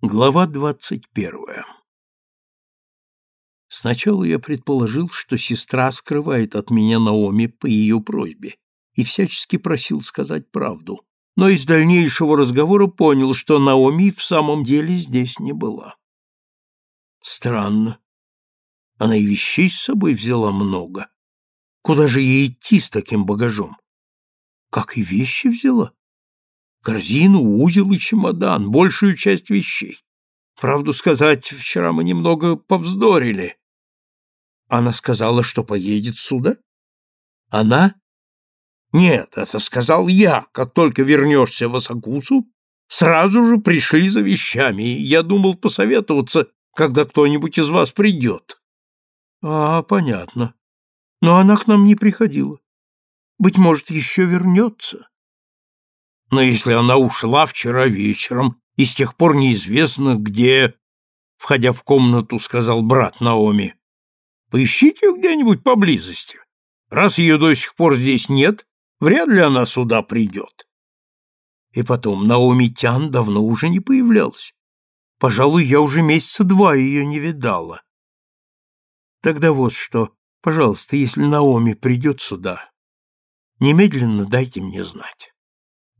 Глава двадцать первая Сначала я предположил, что сестра скрывает от меня Наоми по ее просьбе и всячески просил сказать правду, но из дальнейшего разговора понял, что Наоми в самом деле здесь не была. Странно. Она и вещей с собой взяла много. Куда же ей идти с таким багажом? Как и вещи взяла? Корзину, узел и чемодан, большую часть вещей. Правду сказать, вчера мы немного повздорили. Она сказала, что поедет сюда? Она? Нет, это сказал я. Как только вернешься в Осакусу, сразу же пришли за вещами. Я думал посоветоваться, когда кто-нибудь из вас придет. А, понятно. Но она к нам не приходила. Быть может, еще вернется. Но если она ушла вчера вечером, и с тех пор неизвестно, где, входя в комнату, сказал брат Наоми, поищите где-нибудь поблизости. Раз ее до сих пор здесь нет, вряд ли она сюда придет. И потом, Наоми Тян давно уже не появлялась. Пожалуй, я уже месяца два ее не видала. Тогда вот что, пожалуйста, если Наоми придет сюда, немедленно дайте мне знать.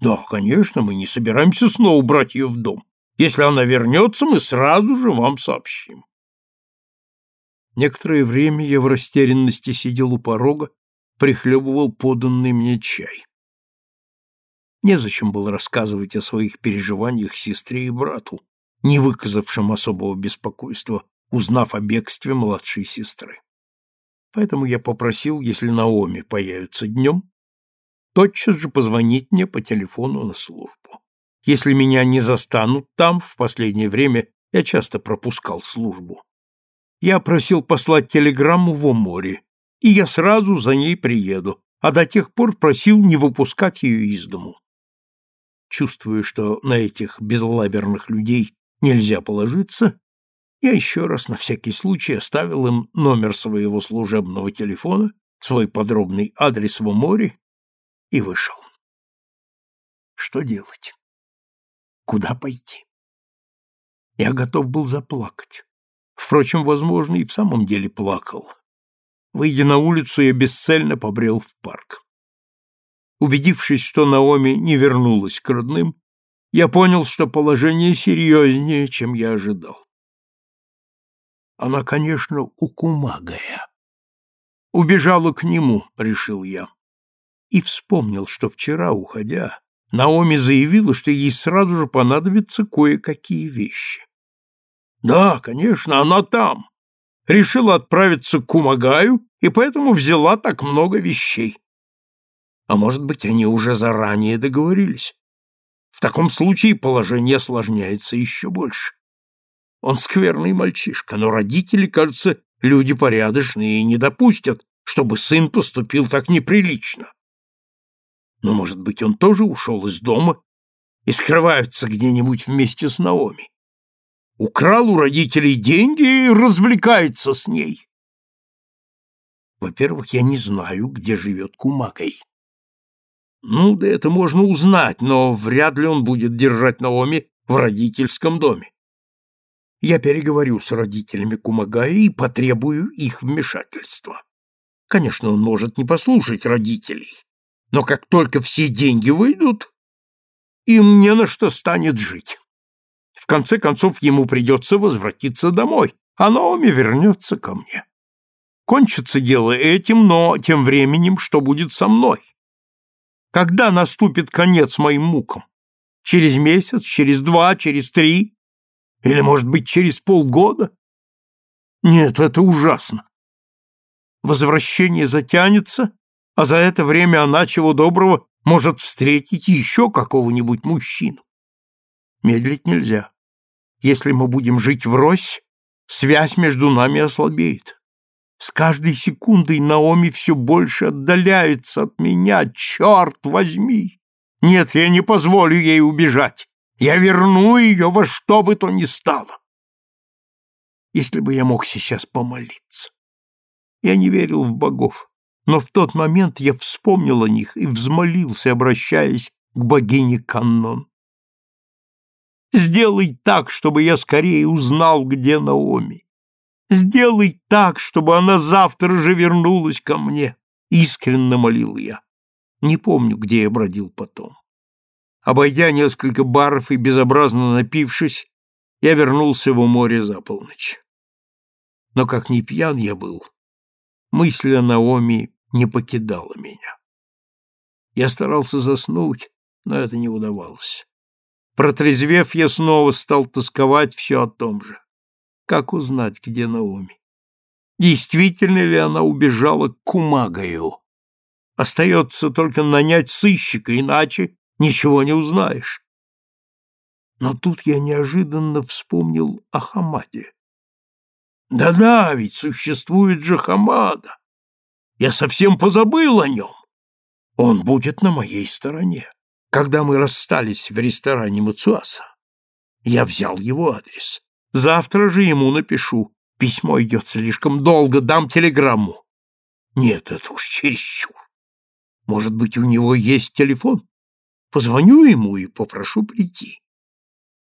Да, конечно, мы не собираемся снова брать ее в дом. Если она вернется, мы сразу же вам сообщим. Некоторое время я в растерянности сидел у порога, прихлебывал поданный мне чай. Незачем было рассказывать о своих переживаниях сестре и брату, не выказавшим особого беспокойства, узнав о бегстве младшей сестры. Поэтому я попросил, если Наоми появится днем, тотчас же позвонить мне по телефону на службу. Если меня не застанут там, в последнее время я часто пропускал службу. Я просил послать телеграмму в море, и я сразу за ней приеду, а до тех пор просил не выпускать ее из дому. Чувствуя, что на этих безлаберных людей нельзя положиться, я еще раз на всякий случай оставил им номер своего служебного телефона, свой подробный адрес в море и вышел. Что делать? Куда пойти? Я готов был заплакать. Впрочем, возможно, и в самом деле плакал. Выйдя на улицу, я бесцельно побрел в парк. Убедившись, что Наоми не вернулась к родным, я понял, что положение серьезнее, чем я ожидал. Она, конечно, укумагая. Убежала к нему, решил я и вспомнил, что вчера, уходя, Наоми заявила, что ей сразу же понадобятся кое-какие вещи. Да, конечно, она там. Решила отправиться к Кумагаю и поэтому взяла так много вещей. А может быть, они уже заранее договорились. В таком случае положение осложняется еще больше. Он скверный мальчишка, но родители, кажется, люди порядочные и не допустят, чтобы сын поступил так неприлично. Но, может быть, он тоже ушел из дома и скрывается где-нибудь вместе с Наоми. Украл у родителей деньги и развлекается с ней. Во-первых, я не знаю, где живет Кумакой. Ну, да это можно узнать, но вряд ли он будет держать Наоми в родительском доме. Я переговорю с родителями Кумагаи и потребую их вмешательства. Конечно, он может не послушать родителей, но как только все деньги выйдут, им не на что станет жить. В конце концов, ему придется возвратиться домой, а Наоми вернется ко мне. Кончится дело этим, но тем временем что будет со мной? Когда наступит конец моим мукам? Через месяц, через два, через три? Или, может быть, через полгода? Нет, это ужасно. Возвращение затянется, а за это время она, чего доброго, может встретить еще какого-нибудь мужчину. Медлить нельзя. Если мы будем жить врозь, связь между нами ослабеет. С каждой секундой Наоми все больше отдаляется от меня, черт возьми! Нет, я не позволю ей убежать. Я верну ее во что бы то ни стало. Если бы я мог сейчас помолиться. Я не верил в богов но в тот момент я вспомнил о них и взмолился, обращаясь к богине Каннон. Сделай так, чтобы я скорее узнал, где Наоми. Сделай так, чтобы она завтра же вернулась ко мне, искренне молил я. Не помню, где я бродил потом. Обойдя несколько баров и безобразно напившись, я вернулся в море за полночь. Но как ни пьян я был, мысль о Наоми не покидала меня. Я старался заснуть, но это не удавалось. Протрезвев, я снова стал тосковать все о том же. Как узнать, где Наоми? Действительно ли она убежала к Кумагаю? Остается только нанять сыщика, иначе ничего не узнаешь. Но тут я неожиданно вспомнил о Хамаде. Да-да, ведь существует же Хамада. Я совсем позабыл о нем. Он будет на моей стороне. Когда мы расстались в ресторане Мацуаса, я взял его адрес. Завтра же ему напишу. Письмо идет слишком долго, дам телеграмму. Нет, это уж чересчур. Может быть, у него есть телефон? Позвоню ему и попрошу прийти.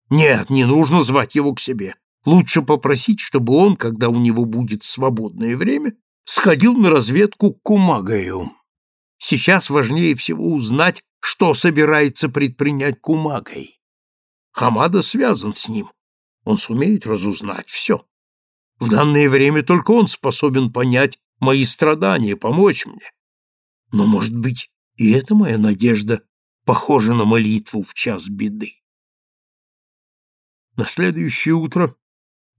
Нет, не нужно звать его к себе. Лучше попросить, чтобы он, когда у него будет свободное время, сходил на разведку к Кумагаю. Сейчас важнее всего узнать, что собирается предпринять Кумагай. Хамада связан с ним. Он сумеет разузнать все. В данное время только он способен понять мои страдания, помочь мне. Но, может быть, и эта моя надежда похожа на молитву в час беды. На следующее утро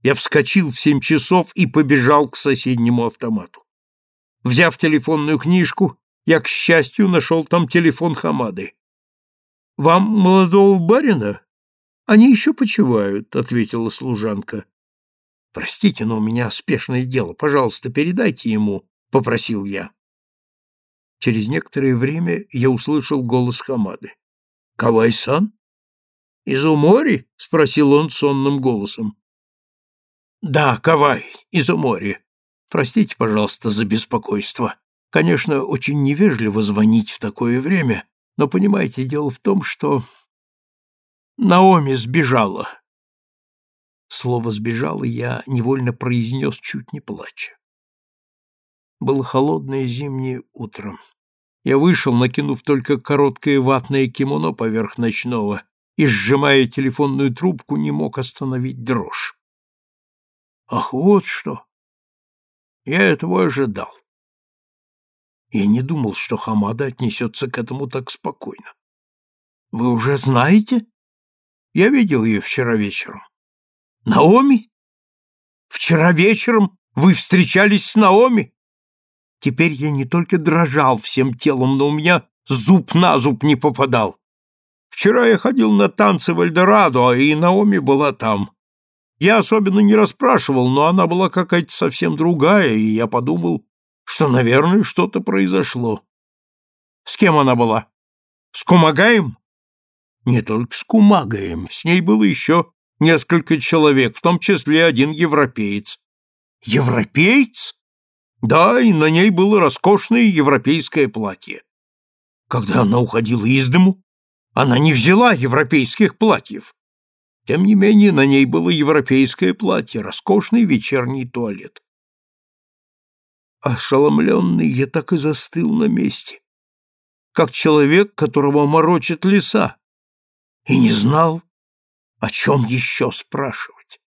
я вскочил в семь часов и побежал к соседнему автомату. Взяв телефонную книжку, я, к счастью, нашел там телефон Хамады. «Вам, молодого барина? Они еще почивают», — ответила служанка. «Простите, но у меня спешное дело. Пожалуйста, передайте ему», — попросил я. Через некоторое время я услышал голос Хамады. «Кавай-сан?» «Из Умори?» — спросил он сонным голосом. «Да, Кавай, из Умори. Простите, пожалуйста, за беспокойство. Конечно, очень невежливо звонить в такое время, но, понимаете, дело в том, что... Наоми сбежала». Слово «сбежала» я невольно произнес, чуть не плача. Было холодное зимнее утро. Я вышел, накинув только короткое ватное кимоно поверх ночного, и, сжимая телефонную трубку, не мог остановить дрожь. Ах, вот что! Я этого ожидал. Я не думал, что Хамада отнесется к этому так спокойно. Вы уже знаете? Я видел ее вчера вечером. Наоми? Вчера вечером вы встречались с Наоми? Теперь я не только дрожал всем телом, но у меня зуб на зуб не попадал. Вчера я ходил на танцы в Эльдорадо, и Наоми была там. Я особенно не расспрашивал, но она была какая-то совсем другая, и я подумал, что, наверное, что-то произошло. С кем она была? С Кумагаем? Не только с Кумагаем, с ней было еще несколько человек, в том числе один европеец. Европеец? Да, и на ней было роскошное европейское платье. Когда она уходила из дому, она не взяла европейских платьев. Тем не менее, на ней было европейское платье, роскошный вечерний туалет. Ошеломленный, я так и застыл на месте, как человек, которого морочат леса, и не знал, о чем еще спрашивать.